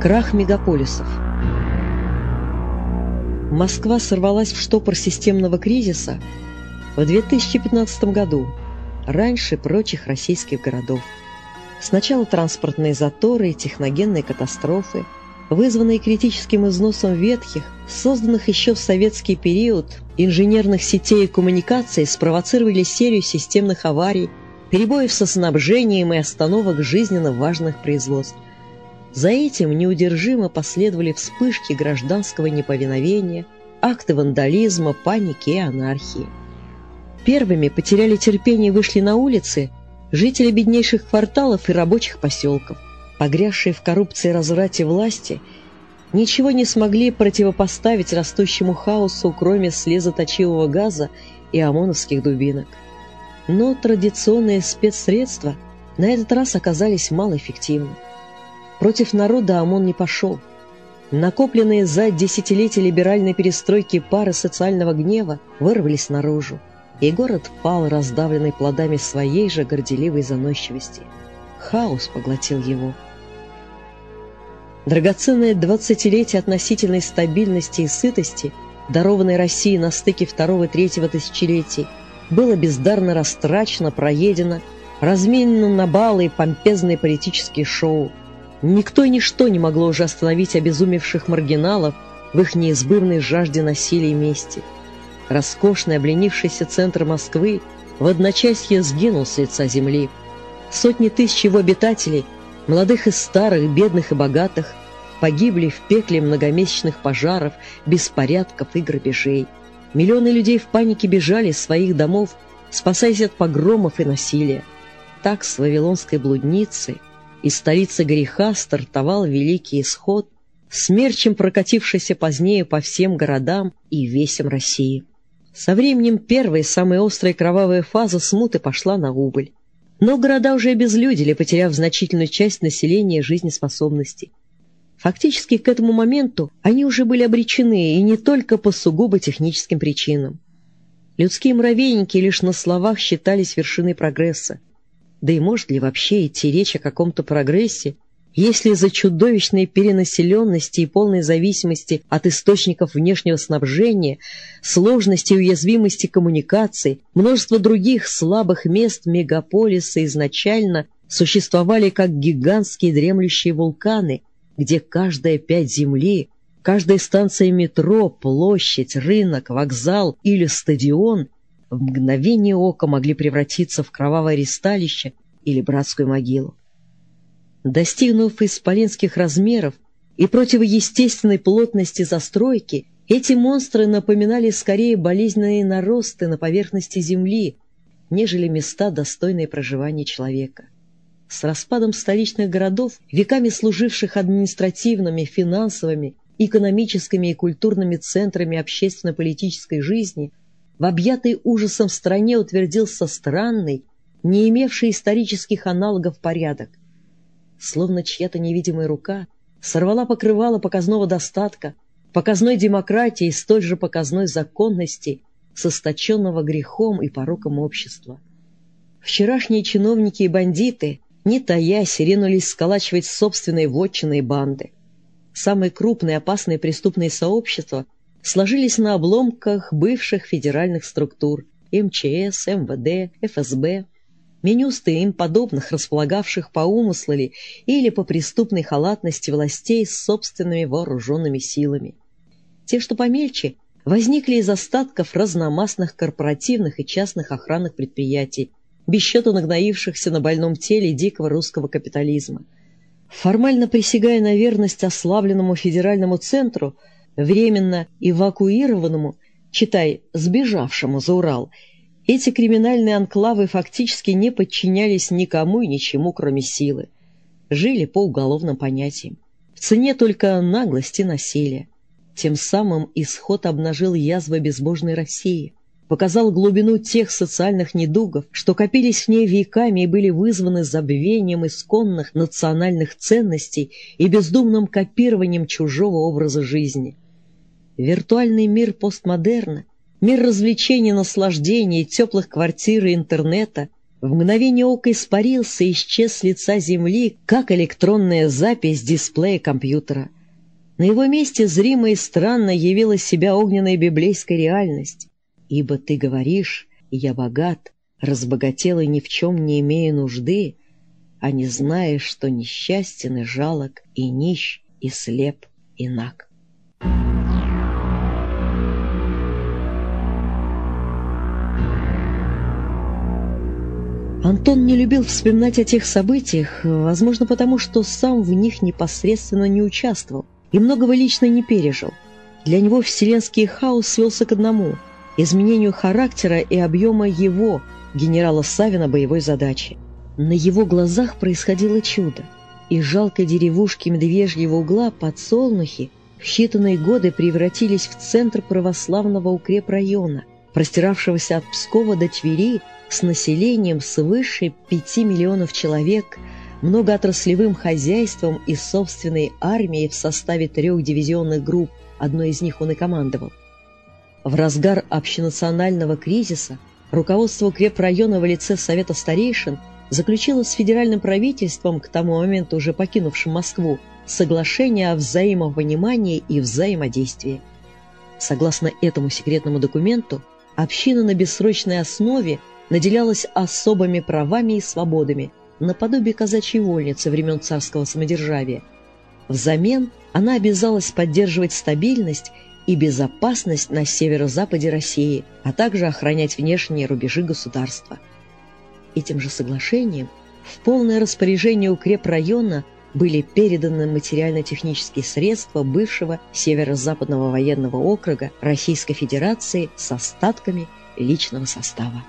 Крах мегаполисов. Москва сорвалась в штопор системного кризиса в 2015 году, раньше прочих российских городов. Сначала транспортные заторы и техногенные катастрофы, вызванные критическим износом ветхих, созданных еще в советский период, инженерных сетей и коммуникаций, спровоцировали серию системных аварий, перебоев со снабжением и остановок жизненно важных производств. За этим неудержимо последовали вспышки гражданского неповиновения, акты вандализма, паники и анархии. Первыми потеряли терпение и вышли на улицы жители беднейших кварталов и рабочих поселков, погрязшие в коррупции и разврате власти, ничего не смогли противопоставить растущему хаосу, кроме слезоточивого газа и ОМОНовских дубинок. Но традиционные спецсредства на этот раз оказались малоэффективны. Против народа ОМОН не пошел. Накопленные за десятилетия либеральной перестройки пары социального гнева вырвались наружу, и город пал, раздавленный плодами своей же горделивой заносчивости. Хаос поглотил его. Драгоценное двадцатилетие относительной стабильности и сытости, дарованной России на стыке второго и третьего тысячелетий, было бездарно растрачено, проедено, разменено на балы и помпезные политические шоу, Никто и ничто не могло уже остановить обезумевших маргиналов в их неизбывной жажде насилия и мести. Роскошный, обленившийся центр Москвы в одночасье сгинул с лица земли. Сотни тысяч его обитателей, молодых и старых, бедных и богатых, погибли в пекле многомесячных пожаров, беспорядков и грабежей. Миллионы людей в панике бежали из своих домов, спасаясь от погромов и насилия. Так с вавилонской блудницей из столицы греха стартовал великий исход, смерчем прокатившийся позднее по всем городам и весям России. Со временем первая, самая острая кровавая фаза смуты пошла на убыль. Но города уже обезлюдили, потеряв значительную часть населения жизнеспособности. Фактически к этому моменту они уже были обречены, и не только по сугубо техническим причинам. Людские муравейники лишь на словах считались вершиной прогресса. Да и может ли вообще идти речь о каком-то прогрессе, если из-за чудовищной перенаселенности и полной зависимости от источников внешнего снабжения, сложности и уязвимости коммуникаций, множество других слабых мест мегаполиса изначально существовали как гигантские дремлющие вулканы, где каждая пять земли, каждая станция метро, площадь, рынок, вокзал или стадион – в мгновение ока могли превратиться в кровавое ресталище или братскую могилу. Достигнув исполинских размеров и противоестественной плотности застройки, эти монстры напоминали скорее болезненные наросты на поверхности Земли, нежели места, достойные проживания человека. С распадом столичных городов, веками служивших административными, финансовыми, экономическими и культурными центрами общественно-политической жизни, в объятой ужасом стране утвердился странный, не имевший исторических аналогов порядок. Словно чья-то невидимая рука сорвала покрывало показного достатка, показной демократии и столь же показной законности, состоченного грехом и пороком общества. Вчерашние чиновники и бандиты, не таясь, ринулись сколачивать собственные вотчины и банды. Самые крупные опасные преступные сообщества — сложились на обломках бывших федеральных структур МЧС, МВД, ФСБ, менюсты им подобных, располагавших по умыслу или по преступной халатности властей с собственными вооруженными силами. Те, что помельче, возникли из остатков разномастных корпоративных и частных охранных предприятий, без счета нагноившихся на больном теле дикого русского капитализма. Формально присягая на верность ослабленному федеральному центру – временно эвакуированному, читай, сбежавшему за Урал, эти криминальные анклавы фактически не подчинялись никому и ничему, кроме силы. Жили по уголовным понятиям. В цене только наглости насилия. Тем самым исход обнажил язвы безбожной России, показал глубину тех социальных недугов, что копились в ней веками и были вызваны забвением исконных национальных ценностей и бездумным копированием чужого образа жизни. Виртуальный мир постмодерна, мир развлечений, наслаждений, теплых квартир и интернета в мгновение ока испарился и исчез с лица земли, как электронная запись дисплея компьютера. На его месте зримо и странно явила себя огненная библейская реальность. «Ибо ты говоришь, я богат, разбогател и ни в чем не имею нужды, а не знаешь, что несчастен и жалок, и нищ, и слеп, и наг». Антон не любил вспоминать о тех событиях, возможно, потому что сам в них непосредственно не участвовал и многого лично не пережил. Для него вселенский хаос свелся к одному – изменению характера и объема его, генерала Савина, боевой задачи. На его глазах происходило чудо. Из жалкой деревушки Медвежьего угла подсолнухи в считанные годы превратились в центр православного укрепрайона, простиравшегося от Пскова до Твери с населением свыше 5 миллионов человек, многоотраслевым хозяйством и собственной армией в составе трех дивизионных групп, одной из них он и командовал. В разгар общенационального кризиса руководство укрепрайона в лице Совета старейшин заключило с федеральным правительством, к тому моменту уже покинувшим Москву, соглашение о взаимопонимании и взаимодействии. Согласно этому секретному документу, община на бессрочной основе наделялась особыми правами и свободами, наподобие казачьей вольницы времен царского самодержавия. Взамен она обязалась поддерживать стабильность и безопасность на северо-западе России, а также охранять внешние рубежи государства. Этим же соглашением в полное распоряжение укрепрайона были переданы материально-технические средства бывшего Северо-Западного военного округа Российской Федерации с остатками личного состава.